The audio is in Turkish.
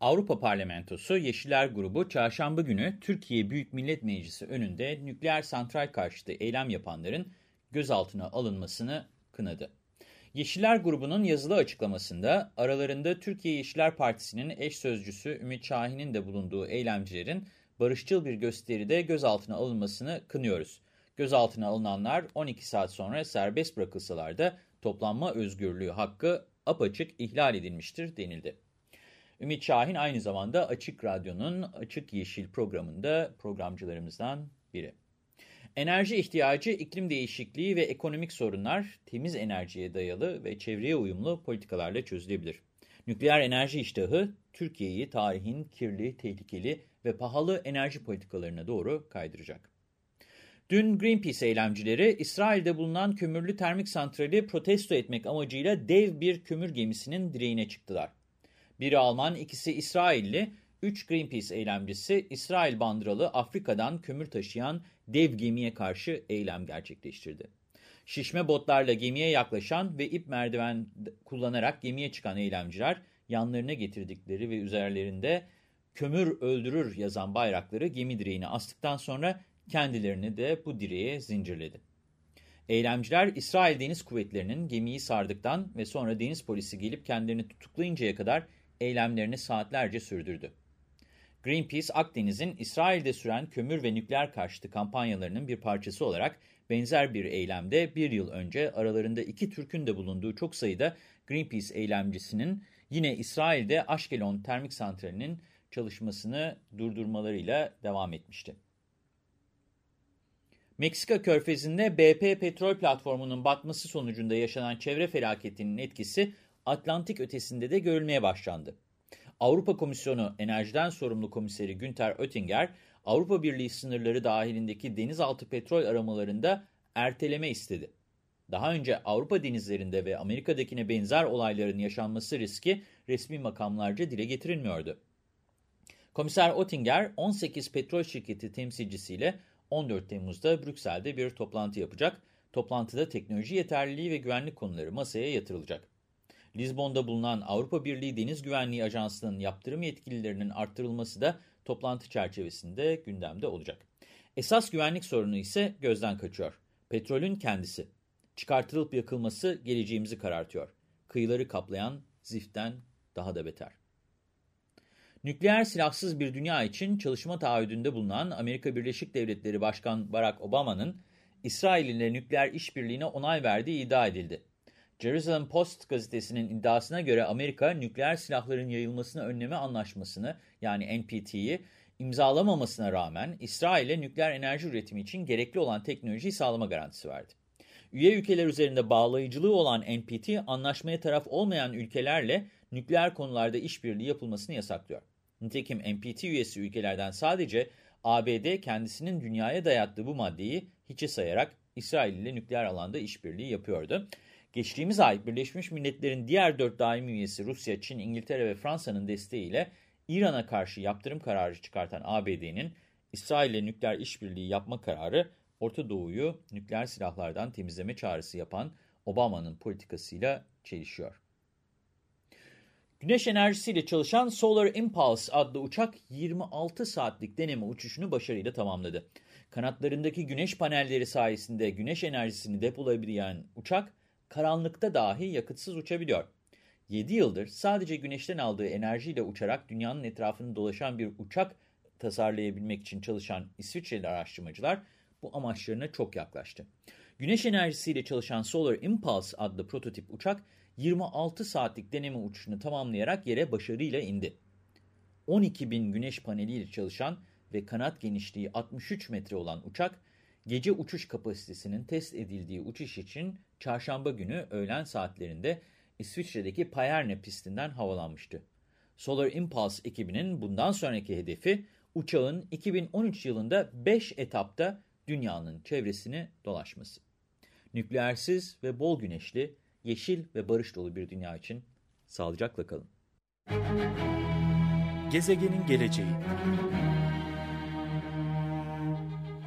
Avrupa Parlamentosu Yeşiller Grubu çarşamba günü Türkiye Büyük Millet Meclisi önünde nükleer santral karşıtı eylem yapanların gözaltına alınmasını kınadı. Yeşiller Grubu'nun yazılı açıklamasında aralarında Türkiye Yeşiller Partisi'nin eş sözcüsü Ümit Şahin'in de bulunduğu eylemcilerin barışçıl bir gösteride gözaltına alınmasını kınıyoruz. Gözaltına alınanlar 12 saat sonra serbest bırakılsalar da toplanma özgürlüğü hakkı apaçık ihlal edilmiştir denildi. Ümit Şahin aynı zamanda Açık Radyo'nun Açık Yeşil programında programcılarımızdan biri. Enerji ihtiyacı, iklim değişikliği ve ekonomik sorunlar temiz enerjiye dayalı ve çevreye uyumlu politikalarla çözülebilir. Nükleer enerji iştahı Türkiye'yi tarihin kirli, tehlikeli ve pahalı enerji politikalarına doğru kaydıracak. Dün Greenpeace eylemcileri İsrail'de bulunan kömürlü termik santrali protesto etmek amacıyla dev bir kömür gemisinin direğine çıktılar. Biri Alman, ikisi İsrailli, 3 Greenpeace eylemcisi İsrail bandıralı Afrika'dan kömür taşıyan dev gemiye karşı eylem gerçekleştirdi. Şişme botlarla gemiye yaklaşan ve ip merdiven kullanarak gemiye çıkan eylemciler yanlarına getirdikleri ve üzerlerinde kömür öldürür yazan bayrakları gemi direğine astıktan sonra kendilerini de bu direğe zincirledi. Eylemciler İsrail Deniz Kuvvetleri'nin gemiyi sardıktan ve sonra deniz polisi gelip kendilerini tutuklayıncaya kadar eylemlerini saatlerce sürdürdü. Greenpeace, Akdeniz'in İsrail'de süren kömür ve nükleer karşıtı kampanyalarının bir parçası olarak benzer bir eylemde bir yıl önce aralarında iki Türk'ün de bulunduğu çok sayıda Greenpeace eylemcisinin yine İsrail'de Ashkelon termik santralinin çalışmasını durdurmalarıyla devam etmişti. Meksika körfezinde BP petrol platformunun batması sonucunda yaşanan çevre felaketinin etkisi Atlantik ötesinde de görülmeye başlandı. Avrupa Komisyonu Enerjiden Sorumlu Komiseri Günter Oettinger, Avrupa Birliği sınırları dahilindeki denizaltı petrol aramalarında erteleme istedi. Daha önce Avrupa denizlerinde ve Amerika'dakine benzer olayların yaşanması riski resmi makamlarca dile getirilmiyordu. Komiser Oettinger 18 petrol şirketi temsilcisiyle 14 Temmuz'da Brüksel'de bir toplantı yapacak. Toplantıda teknoloji yeterliliği ve güvenlik konuları masaya yatırılacak. Lizbon'da bulunan Avrupa Birliği Deniz Güvenliği Ajansı'nın yaptırım yetkililerinin arttırılması da toplantı çerçevesinde gündemde olacak. Esas güvenlik sorunu ise gözden kaçıyor. Petrolün kendisi. Çıkartılıp yakılması geleceğimizi karartıyor. Kıyıları kaplayan ziften daha da beter. Nükleer silahsız bir dünya için çalışma taahhüdünde bulunan Amerika Birleşik Devletleri Başkan Barack Obama'nın İsrail ile nükleer işbirliğine onay verdiği iddia edildi. Jerusalem Post gazetesinin iddiasına göre Amerika nükleer silahların yayılmasını önleme anlaşmasını yani NPT'yi imzalamamasına rağmen İsrail'e nükleer enerji üretimi için gerekli olan teknolojiyi sağlama garantisi verdi. Üye ülkeler üzerinde bağlayıcılığı olan NPT, anlaşmaya taraf olmayan ülkelerle nükleer konularda işbirliği yapılmasını yasaklıyor. Nitekim NPT üyesi ülkelerden sadece ABD kendisinin dünyaya dayattığı bu maddeyi hiçe sayarak İsrail ile nükleer alanda işbirliği yapıyordu. Geçtiğimiz ay Birleşmiş Milletler'in diğer dört daimi üyesi Rusya, Çin, İngiltere ve Fransa'nın desteğiyle İran'a karşı yaptırım kararı çıkartan ABD'nin İsrail ile nükleer işbirliği yapma kararı Orta Doğu'yu nükleer silahlardan temizleme çağrısı yapan Obama'nın politikasıyla çelişiyor. Güneş enerjisiyle çalışan Solar Impulse adlı uçak 26 saatlik deneme uçuşunu başarıyla tamamladı. Kanatlarındaki güneş panelleri sayesinde güneş enerjisini depolayabilen uçak karanlıkta dahi yakıtsız uçabiliyor. 7 yıldır sadece güneşten aldığı enerjiyle uçarak dünyanın etrafını dolaşan bir uçak tasarlayabilmek için çalışan İsviçreli araştırmacılar bu amaçlarına çok yaklaştı. Güneş enerjisiyle çalışan Solar Impulse adlı prototip uçak 26 saatlik deneme uçuşunu tamamlayarak yere başarıyla indi. 12 bin güneş paneliyle çalışan ve kanat genişliği 63 metre olan uçak, gece uçuş kapasitesinin test edildiği uçuş için çarşamba günü öğlen saatlerinde İsviçre'deki Payerne pistinden havalanmıştı. Solar Impulse ekibinin bundan sonraki hedefi uçağın 2013 yılında 5 etapta dünyanın çevresini dolaşması. Nükleersiz ve bol güneşli, yeşil ve barış dolu bir dünya için sağlıcakla kalın. Gezegenin geleceği